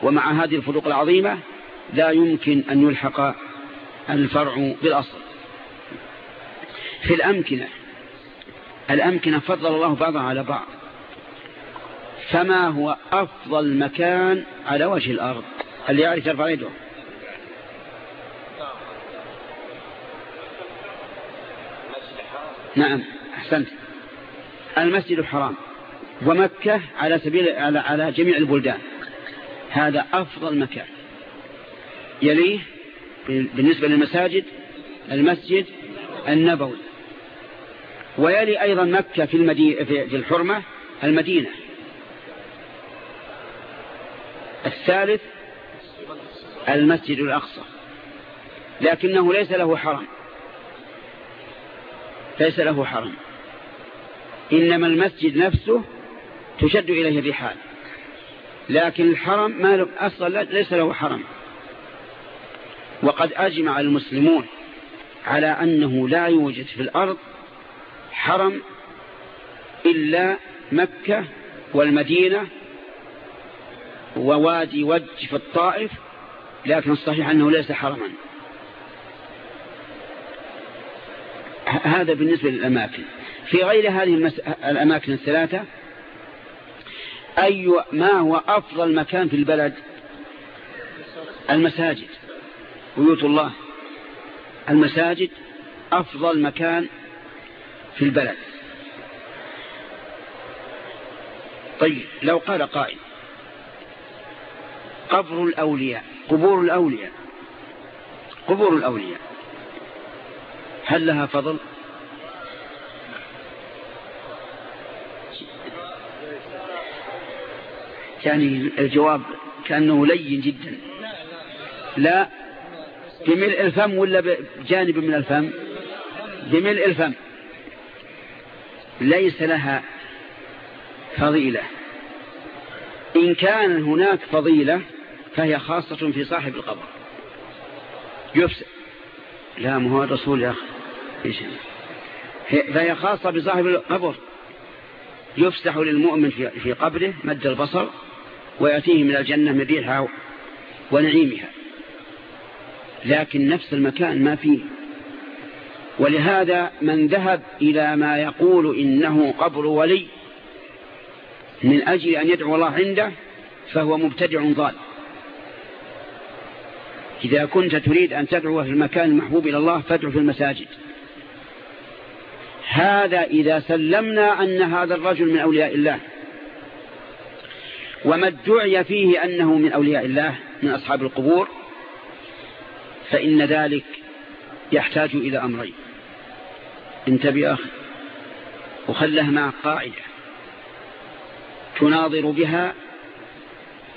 ومع هذه الفروق العظيمة لا يمكن أن يلحق الفرع بالأصل. في الأمكنة. الأمكنة فضل الله بعضها على بعض. فما هو أفضل مكان على وجه الأرض؟ اللي يعرف يرفع يده. نعم أحسنت. المسجد الحرام ومكة على سبيل على, على جميع البلدان. هذا أفضل مكان. يليه بالنسبة للمساجد المسجد النبوي. ويلي أيضا مكة في, المدينة في الحرمة المدينة. الثالث المسجد الأقصى. لكنه ليس له حرم. ليس له حرم. إنما المسجد نفسه تشد إليه الرحال. لكن الحرم ما أصلا ليس له حرم. وقد أجمع المسلمون على أنه لا يوجد في الأرض حرم إلا مكة والمدينة ووادي وج في الطائف لكن الصحيح أنه ليس حرما. هذا بالنسبة للأماكن. في غير هذه المس... الأماكن الثلاثة أي ما هو أفضل مكان في البلد؟ المساجد. بيوت الله. المساجد أفضل مكان في البلد. طيب لو قال قائل قبر الأولياء قبور الأولياء قبور الأولياء هل لها فضل؟ يعني الجواب كأنه لين جدا. لا بملء الفم ولا بجانب من الفم؟ بملء الفم. ليس لها فضيلة. إن كان هناك فضيلة فهي خاصة في صاحب القبر. يفسد. لا ما هو الرسول يا أخي. فهي خاصة بصاحب القبر. يفسح للمؤمن في قبره مد البصر ويأتيه من الجنة من ريحها ونعيمها. لكن نفس المكان ما فيه. ولهذا من ذهب إلى ما يقول إنه قبر ولي من أجل أن يدعو الله عنده فهو مبتدع ضال. إذا كنت تريد أن تدعو في المكان المحبوب إلى الله فادعو في المساجد. هذا إذا سلمنا أن هذا الرجل من أولياء الله. وما ادعي فيه أنه من أولياء الله من أصحاب القبور فإن ذلك يحتاج إلى أمرين. انتبه أخي وخله مع قاعدة تناظر بها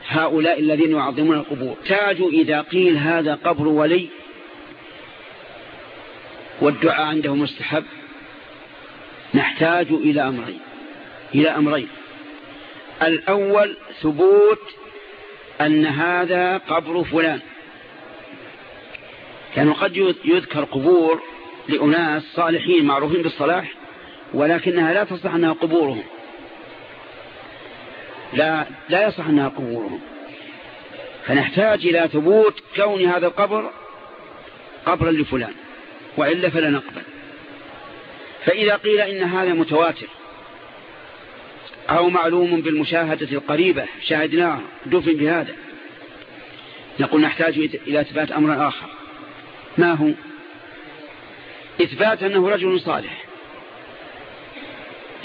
هؤلاء الذين يعظمون القبور. تاج إذا قيل هذا قبر ولي والدعاء عنده مستحب. نحتاج إلى أمرين إلى أمرين. الأول ثبوت أن هذا قبر فلان. كانوا قد يذكر قبور لأناس صالحين معروفين بالصلاح ولكنها لا تصلح أنها قبورهم. لا, لا يصح أنها قبورهم. فنحتاج إلى ثبوت كون هذا القبر قبرا لفلان وإلا فلا نقبل. فإذا قيل إن هذا متواتر أو معلوم بالمشاهدة القريبة شاهدناه دفن بهذا نقول نحتاج إلى إثبات أمر آخر. ما هو؟ إثبات أنه رجل صالح.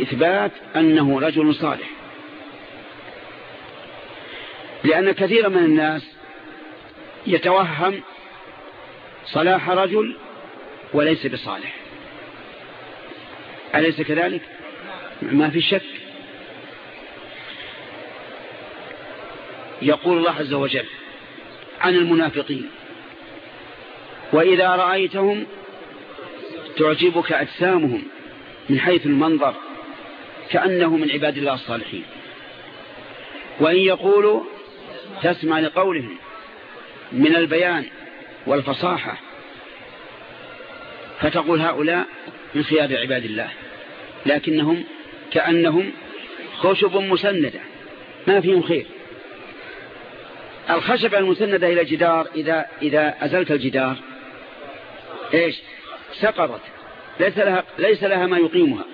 إثبات أنه رجل صالح. لأن كثيرا من الناس يتوهم صلاح رجل وليس بصالح. أليس كذلك؟ ما في شك. يقول الله عز وجل عن المنافقين وإذا رأيتهم تعجبك أجسامهم من حيث المنظر كأنه من عباد الله الصالحين. وإن يقولوا تسمع لقولهم من البيان والفصاحة فتقول هؤلاء من خيار عباد الله لكنهم كأنهم خشب مسندة ما فيهم خير. الخشبة المسندة إلى جدار إذا, إذا أزلت الجدار إيش؟ سقطت. ليس لها, ليس لها ما يقيمها.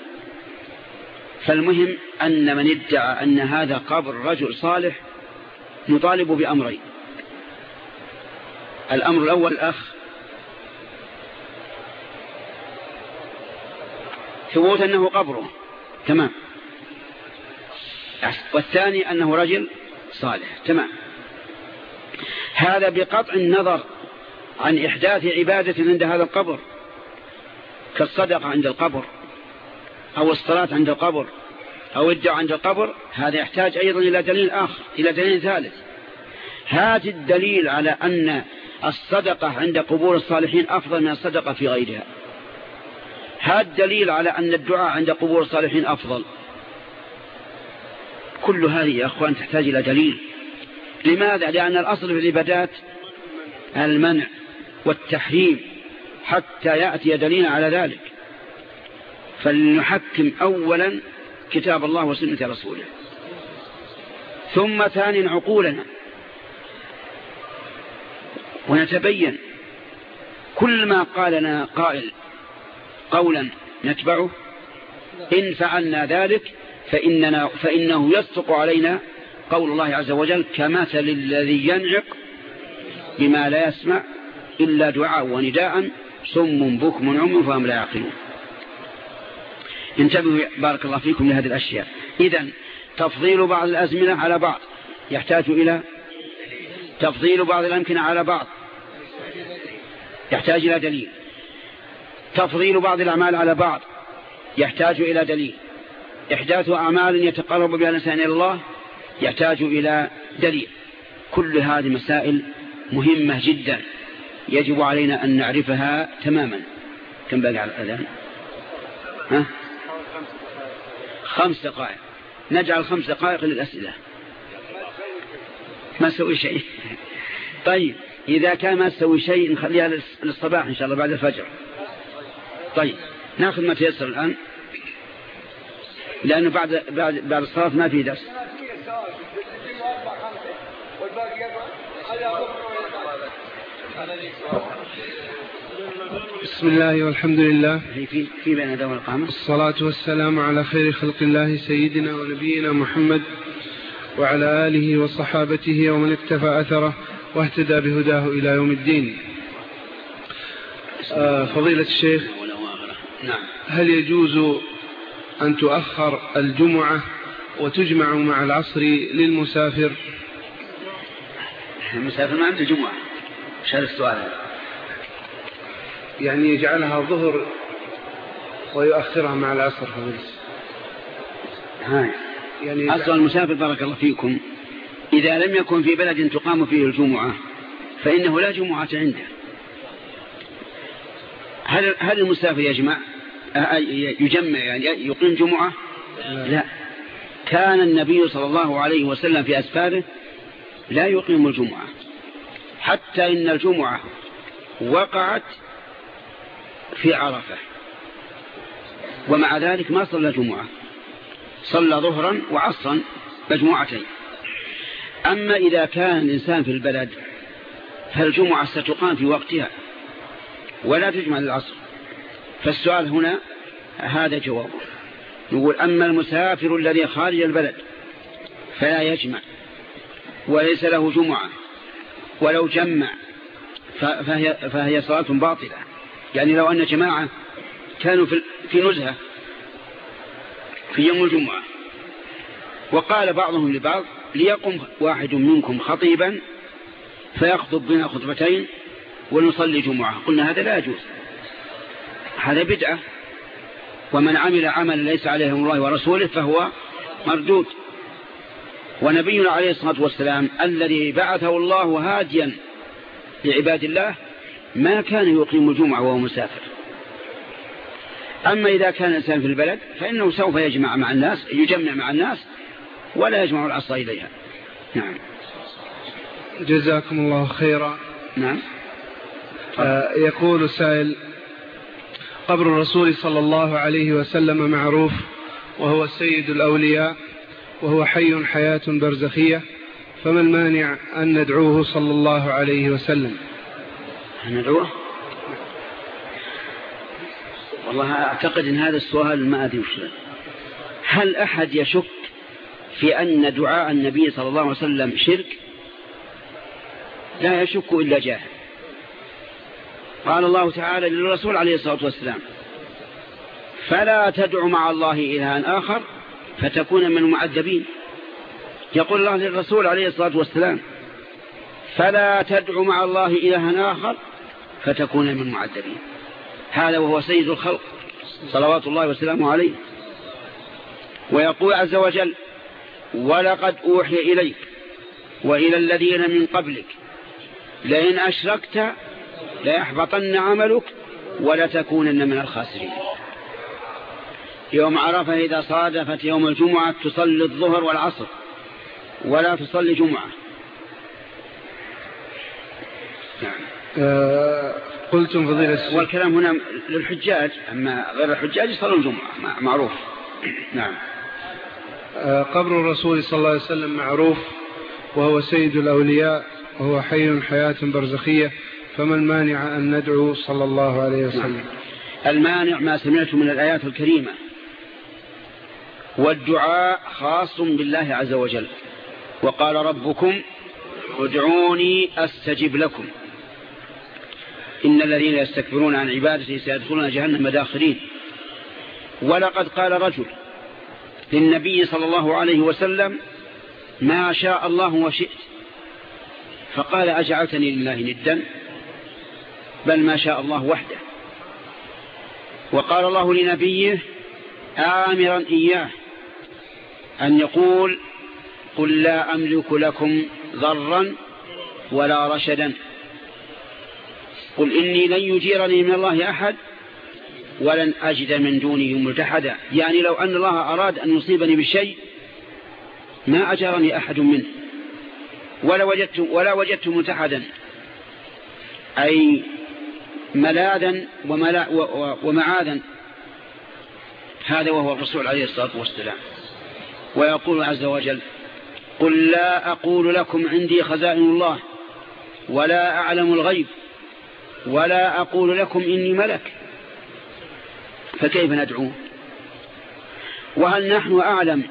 فالمهم أن من ادعى أن هذا قبر رجل صالح نطالب بأمرين. الأمر الأول الأخ. ثبوت أنه قبره. تمام. والثاني أنه رجل صالح. تمام. هذا بقطع النظر عن إحداث عبادة عند هذا القبر. كالصدقة عند القبر أو الصلاة عند القبر أو الدعاء عند القبر هذا يحتاج أيضا إلى دليل آخر إلى دليل ثالث. هذا الدليل على أن الصدقة عند قبور الصالحين أفضل من الصدقة في غيرها. هذا الدليل على أن الدعاء عند قبور الصالحين أفضل. كل هذه يا أخوان تحتاج إلى دليل. لماذا؟ لأن الأصل في العبادات المنع والتحريم. حتى يأتي دليل على ذلك. فلنحكم أولا كتاب الله وسنة رسوله. ثم ثانيا عقولنا. ونتبين كل ما قالنا قائل قولا نتبعه. إن فعلنا ذلك فإننا فإنه يصدق علينا قول الله عز وجل كمثل الذي ينعق بما لا يسمع إلا دعاء ونداء صم بكم عم فهم لا يعقلون. انتبهوا بارك الله فيكم لهذه الأشياء. إذا تفضيل بعض الأزمنة على بعض. يحتاج إلى تفضيل بعض الأمكنة على بعض. يحتاج إلى دليل. تفضيل بعض الأعمال على بعض. يحتاج إلى دليل. إحداث أعمال يتقرب بها الإنسان إلى الله يحتاج إلى دليل. كل هذه مسائل مهمة جدا. يجب علينا أن نعرفها تماما. كم باقي على الأذان؟ ها؟ خمس دقائق. نجعل خمس دقائق للأسئلة. ما سوي شيء. *laughs* طيب إذا كان ما تسوي شيء نخليها للصباح إن شاء الله بعد الفجر. طيب ناخذ ما تيسر الآن. لأنه بعد, بعد, بعد الصلاة ما في درس. بسم الله والحمد لله. في في بين هذا والقامة الصلاة والسلام على خير خلق الله سيدنا ونبينا محمد وعلى آله وصحابته ومن اكتفى أثره واهتدى بهداه إلى يوم الدين. آه فضيلة الشيخ نعم. هل يجوز أن تؤخر الجمعة وتجمع مع العصر للمسافر؟ المسافر ما عنده جمعة شهر السؤال هذا يعني يجعلها ظهر ويؤخرها مع العصر هاي يعني أصل المسافر بارك الله فيكم إذا لم يكن في بلد تقام فيه الجمعة فإنه لا جمعة عنده. هل هل المسافر يجمع يجمع يعني يقيم جمعة؟ لا. لا. كان النبي صلى الله عليه وسلم في أسفاره لا يقيم الجمعة. حتى إن الجمعة وقعت في عرفة. ومع ذلك ما صلى جمعة صلى ظهرا وعصرا مجموعتين. أما إذا كان الإنسان في البلد فالجمعة ستقام في وقتها ولا تجمع للعصر. فالسؤال هنا هذا جوابه نقول أما المسافر الذي خارج البلد فلا يجمع وليس له جمعة. ولو جمع فهي, فهي صلاة باطلة. يعني لو أن جماعة كانوا في نزهة في يوم الجمعة وقال بعضهم لبعض ليقم واحد منكم خطيبا فيخطب بنا خطبتين ونصلي جمعة. قلنا هذا لا يجوز. هذا بدعة ومن عمل عملا ليس عليه الله ورسوله فهو مردود. ونبينا عليه الصلاة والسلام الذي بعثه الله هاديا لعباد الله ما كان يقيم الجمعة وهو مسافر. أما إذا كان الإنسان في البلد فإنه سوف يجمع مع الناس يجمع مع الناس ولا يجمع العصا إليها. نعم. جزاكم الله خيرا. نعم. آه يقول سائل قبر الرسول صلى الله عليه وسلم معروف وهو سيد الأولياء. وهو حي حياة برزخية فما المانع أن ندعوه صلى الله عليه وسلم. ندعوه والله أعتقد أن هذا السؤال ما أدري وش هل أحد يشك في أن دعاء النبي صلى الله عليه وسلم شرك؟ لا يشك إلا جاهل. قال الله تعالى للرسول عليه الصلاة والسلام فلا تدع مع الله إلها آخر فتكون من المعذبين. يقول الله للرسول عليه الصلاة والسلام فلا تدع مع الله إلها آخر فتكون من المعذبين. هذا وهو سيد الخلق صلوات الله وسلامه عليه. ويقول عز وجل ولقد أوحي إليك وإلى الذين من قبلك لئن أشركت ليحبطن عملك ولتكونن من الخاسرين. يوم عرفة إذا صادفت يوم الجمعة تصلي الظهر والعصر ولا تصلي جمعة. نعم. آه قلتم فضيلة والكلام هنا للحجاج أما غير الحجاج يصلون الجمعة معروف. نعم. آه قبر الرسول صلى الله عليه وسلم معروف وهو سيد الأولياء وهو حي حياة برزخية فما المانع أن ندعو صلى الله عليه وسلم؟ نعم. المانع ما سمعت من الآيات الكريمة. والدعاء خاص بالله عز وجل. وقال ربكم ادعوني أستجب لكم. إن الذين يستكبرون عن عبادتي سيدخلون جهنم داخرين ولقد قال رجل للنبي صلى الله عليه وسلم ما شاء الله وشئت. فقال أجعلتني لله ندا؟ بل ما شاء الله وحده. وقال الله لنبيه آمرا إياه. أن يقول قل لا أملك لكم ضرا ولا رشدا. قل إني لن يجيرني من الله أحد ولن أجد من دونه ملتحدا. يعني لو أن الله أراد أن يصيبني بشيء ما أجرني أحد منه. ولا وجدت, ولا وجدت ملتحدا. أي ملاذا ومعاذا. هذا وهو الرسول عليه الصلاة والسلام. ويقول عز وجل قل لا أقول لكم عندي خزائن الله ولا أعلم الغيب ولا أقول لكم إني ملك فكيف ندعوه وهل نحن أعلم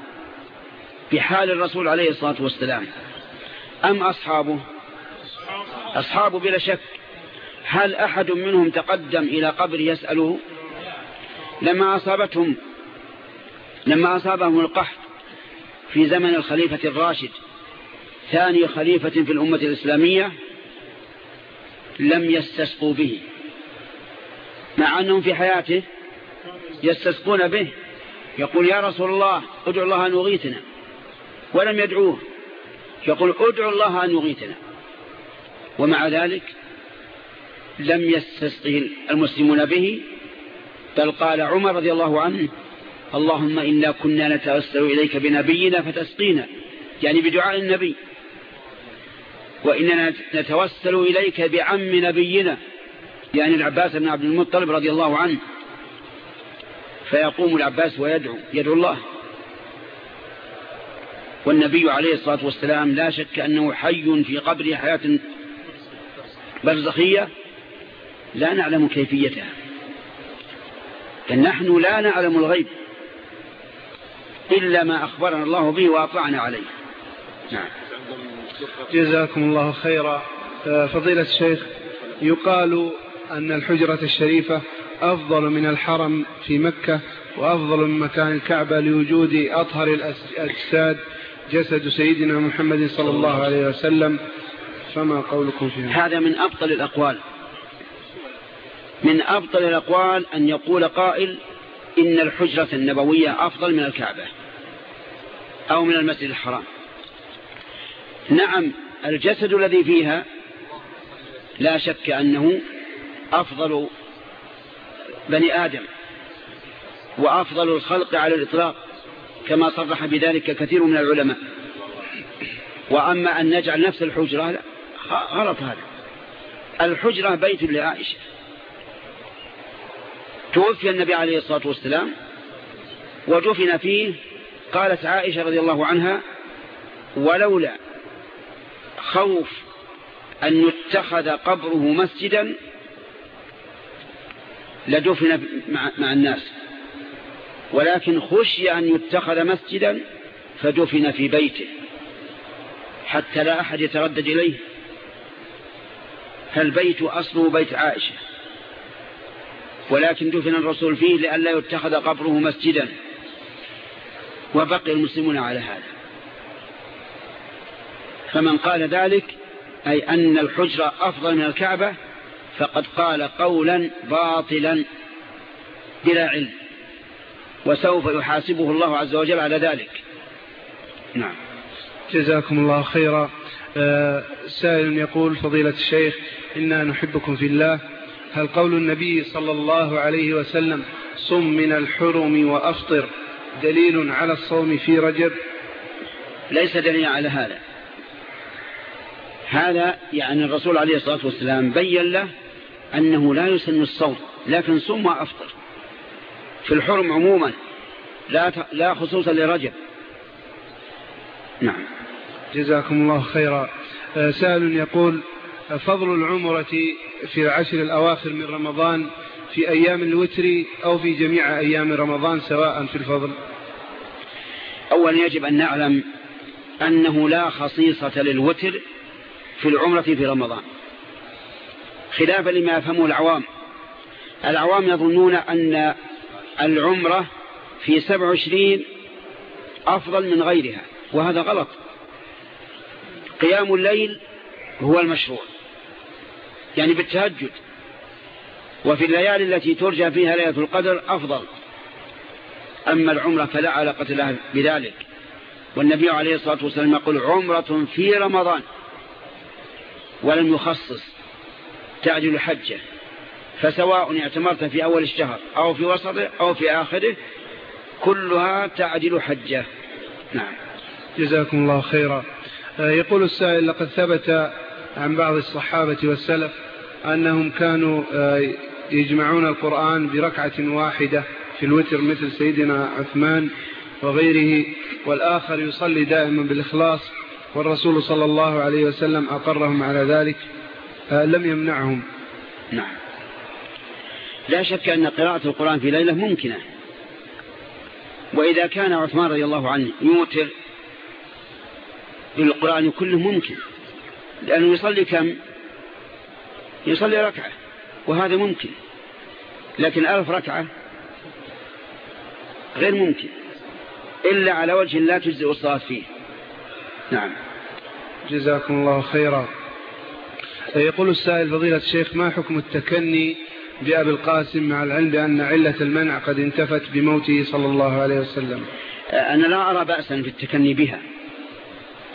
بحال الرسول عليه الصلاة والسلام أم أصحابه؟ أصحابه بلا شك. هل أحد منهم تقدم إلى قبر يسأله؟ لما أصابتهم لما أصابهم القحط في زمن الخليفة الراشد ثاني خليفة في الأمة الإسلامية لم يستسقوا به. مع أنهم في حياته يستسقون به يقول يا رسول الله ادعو الله أن يغيثنا ولم يدعوه. يقول ادعو الله أن يغيثنا ومع ذلك لم يستسقه المسلمون به بل قال عمر رضي الله عنه اللهم إنا كنا نتوسل إليك بنبينا فتسقينا يعني بدعاء النبي. وإننا نتوسل إليك بعم نبينا يعني العباس بن عبد المطلب رضي الله عنه. فيقوم العباس ويدعو يدعو الله. والنبي عليه الصلاة والسلام لا شك أنه حي في قبره حياة برزخية لا نعلم كيفيتها. نحن لا نعلم الغيب. إلا ما أخبرنا الله به وأطلعنا عليه. نعم. جزاكم الله خيرا. آه، فضيلة الشيخ يقال أن الحجرة الشريفة أفضل من الحرم في مكة وأفضل من مكان الكعبة لوجود أطهر الأجساد جسد سيدنا محمد صلى الله عليه وسلم. فما قولكم في هذا هذا من أبطل الأقوال. من أبطل الأقوال أن يقول قائل إن الحجرة النبوية أفضل من الكعبة أو من المسجد الحرام. نعم الجسد الذي فيها لا شك أنه أفضل بني آدم وأفضل الخلق على الإطلاق كما صرح بذلك كثير من العلماء. وأما أن نجعل نفس الحجرة لا غلط هذا. الحجرة بيت لعائشة. توفي النبي عليه الصلاة والسلام ودفن فيه قالت عائشة رضي الله عنها ولولا خوف أن يتخذ قبره مسجدا لدفن مع الناس. ولكن خشي أن يتخذ مسجدا فدفن في بيته حتى لا أحد يتردد إليه. فالبيت أصله بيت عائشة. ولكن دفن الرسول فيه لئلا يتخذ قبره مسجدا. وبقي المسلمون على هذا. فمن قال ذلك أي أن الحجرة أفضل من الكعبة فقد قال قولا باطلا بلا علم. وسوف يحاسبه الله عز وجل على ذلك. نعم. جزاكم الله خيرا. آه، سائل يقول فضيلة الشيخ إنا نحبكم في الله هل قول النبي صلى الله عليه وسلم صم من الحرم وأفطر دليل على الصوم في رجب؟ ليس دليل على هذا. هذا يعني الرسول عليه الصلاة والسلام بين له أنه لا يسن الصوم لكن صم وأفطر. في الحرم عموما لا لا خصوصا لرجب. نعم. جزاكم الله خيرا. آه، سائل يقول فضل العمرة في العشر الأواخر من رمضان في أيام الوتر أو في جميع أيام رمضان سواء في الفضل. أولا يجب أن نعلم أنه لا خصيصة للوتر في العمرة في رمضان. خلافا لما يفهمه العوام. العوام يظنون أن العمرة في سبع وعشرين أفضل من غيرها وهذا غلط. قيام الليل هو المشروع. يعني بالتهجد. وفي الليالي التي ترجى فيها ليلة القدر أفضل. أما العمرة فلا علاقة لها بذلك. والنبي عليه الصلاة والسلام يقول عمرة في رمضان. ولم يخصص تعجل حجه فسواء اعتمرت في أول الشهر أو في وسطه أو في آخره كلها تعجل حجة. نعم. جزاكم الله خيرا. آه، يقول السائل لقد ثبت عن بعض الصحابة والسلف أنهم كانوا آه، يجمعون القرآن بركعة واحدة في الوتر مثل سيدنا عثمان وغيره والآخر يصلي دائما بالإخلاص والرسول صلى الله عليه وسلم أقرهم على ذلك آه، لم يمنعهم. نعم. لا شك أن قراءة القرآن في ليلة ممكنة. وإذا كان عثمان رضي الله عنه يوتر بالقرآن كله ممكن. لأنه يصلي كم؟ يصلي ركعة وهذا ممكن لكن ألف ركعة غير ممكن إلا على وجه لا تجزئ الصلاة فيه. نعم. جزاكم الله خيرا. يقول السائل فضيلة الشيخ ما حكم التكني بأبي القاسم مع العلم بأن علة المنع قد انتفت بموته صلى الله عليه وسلم؟ أنا لا أرى بأسا في التكني بها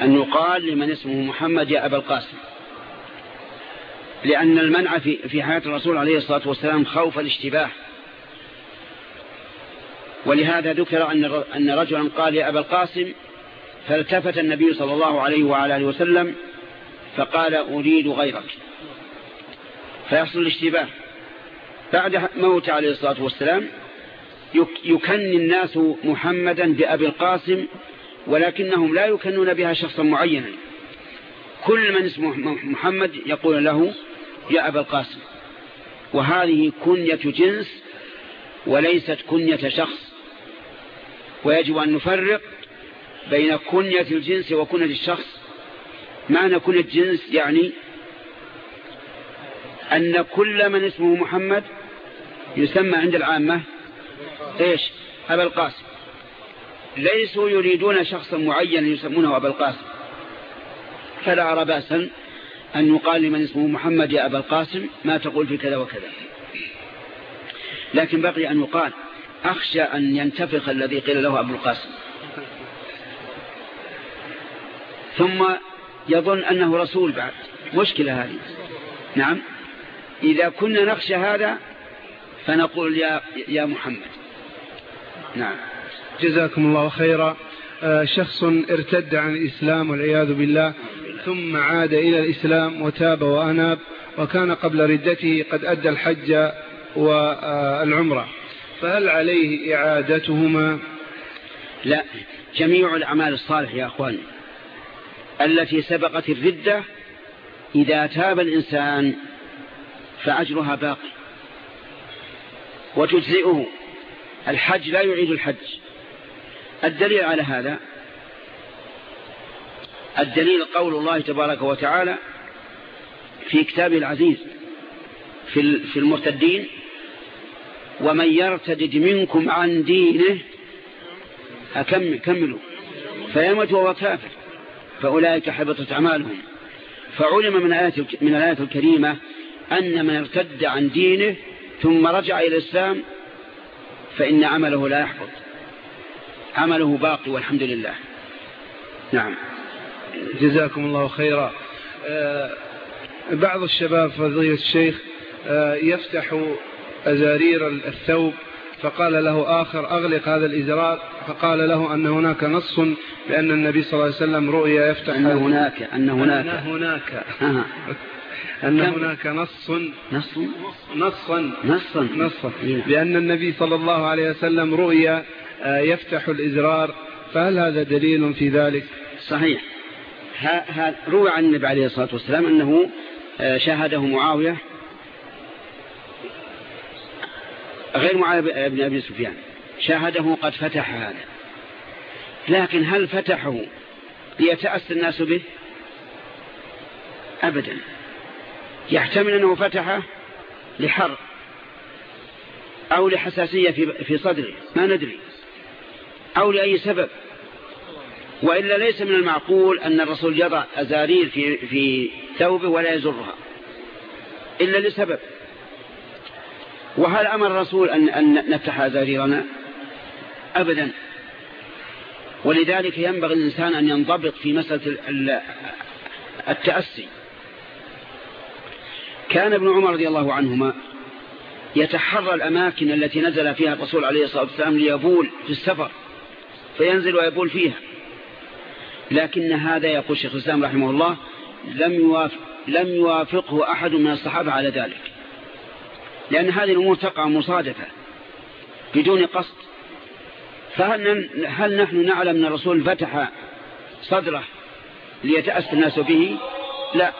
أن يقال لمن اسمه محمد يا أبا القاسم. لأن المنع في حياة الرسول عليه الصلاة والسلام خوف الاشتباه. ولهذا ذكر أن أن رجلا قال يا أبا القاسم فالتفت النبي صلى الله عليه وعلى آله وسلم فقال أريد غيرك. فيحصل الاشتباه. بعد موت عليه الصلاة والسلام يكني الناس محمدا بأبي القاسم ولكنهم لا يكنون بها شخصا معينا. كل من اسمه محمد يقول له يا أبا القاسم. وهذه كنية جنس وليست كنية شخص. ويجب أن نفرق بين كنية الجنس وكنية الشخص. معنى كنية الجنس يعني أن كل من اسمه محمد يسمى عند العامة. إيش؟ أبا القاسم. ليسوا يريدون شخصا معينا يسمونه أبا القاسم. فلا أرى باسا أن يقال لمن اسمه محمد يا أبا القاسم ما تقول في كذا وكذا. لكن بقي أن يقال أخشى أن ينتفخ الذي قيل له أبو القاسم. ثم يظن أنه رسول بعد. مشكلة هذه. نعم. إذا كنا نخشى هذا فنقول يا, يا محمد. نعم. جزاكم الله خيرا. شخص ارتد عن الإسلام والعياذ بالله ثم عاد إلى الإسلام وتاب وأناب وكان قبل ردته قد أدى الحج والعمرة. فهل عليه إعادتهما؟ لا جميع الأعمال الصالح يا أخواني التي سبقت الردة إذا تاب الإنسان فأجرها باقي وتجزئه. الحج لا يعيد الحج. الدليل على هذا الدليل قول الله تبارك وتعالى في كتابه العزيز في المرتدين ومن يرتد منكم عن دينه أكمل كملوا. فيمت وهو كافر فأولئك حبطت أعمالهم. فعلم من آيات من الآيات الكريمة أن من ارتد عن دينه ثم رجع إلى الإسلام فإن عمله لا يحبط. عمله باقي والحمد لله. نعم. جزاكم الله خيرا. آه، بعض الشباب فضيلة الشيخ آه، يفتح أزارير الثوب فقال له آخر أغلق هذا الإزرار فقال له أن هناك نص بأن النبي صلى الله عليه وسلم رؤيا يفتح أن هناك أن هناك. أن هناك. *laughs* أن هناك نص. نص؟ نصا نصا نصا إيه. بأن النبي صلى الله عليه وسلم رؤيا يفتح الإزرار فهل هذا دليل في ذلك؟ صحيح. روى عن النبي عليه الصلاة والسلام أنه آه، شاهده معاوية غير معاوية بن أبي سفيان. شاهده قد فتح هذا. لكن هل فتحه ليتأسى الناس به؟ أبدا. يحتمل أنه فتحه لحر أو لحساسية في صدره. ما ندري. أو لأي سبب. وإلا ليس من المعقول أن الرسول يضع أزارير في, في ثوبه ولا يزرها. إلا لسبب. وهل أمر الرسول أن, أن نفتح أزاريرنا؟ أبدا. ولذلك ينبغي الإنسان أن ينضبط في مسألة التأسي. كان ابن عمر رضي الله عنهما يتحرى الأماكن التي نزل فيها الرسول عليه الصلاة والسلام ليبول في السفر. فينزل ويبول فيها. لكن هذا يقول شيخ الإسلام رحمه الله لم يوافق لم يوافقه أحد من الصحابة على ذلك. لأن هذه الأمور تقع مصادفة بدون قصد. فهل هل نحن نعلم أن الرسول فتح صدره ليتأسى الناس به؟ لا.